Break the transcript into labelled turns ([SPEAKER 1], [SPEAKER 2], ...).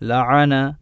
[SPEAKER 1] لعن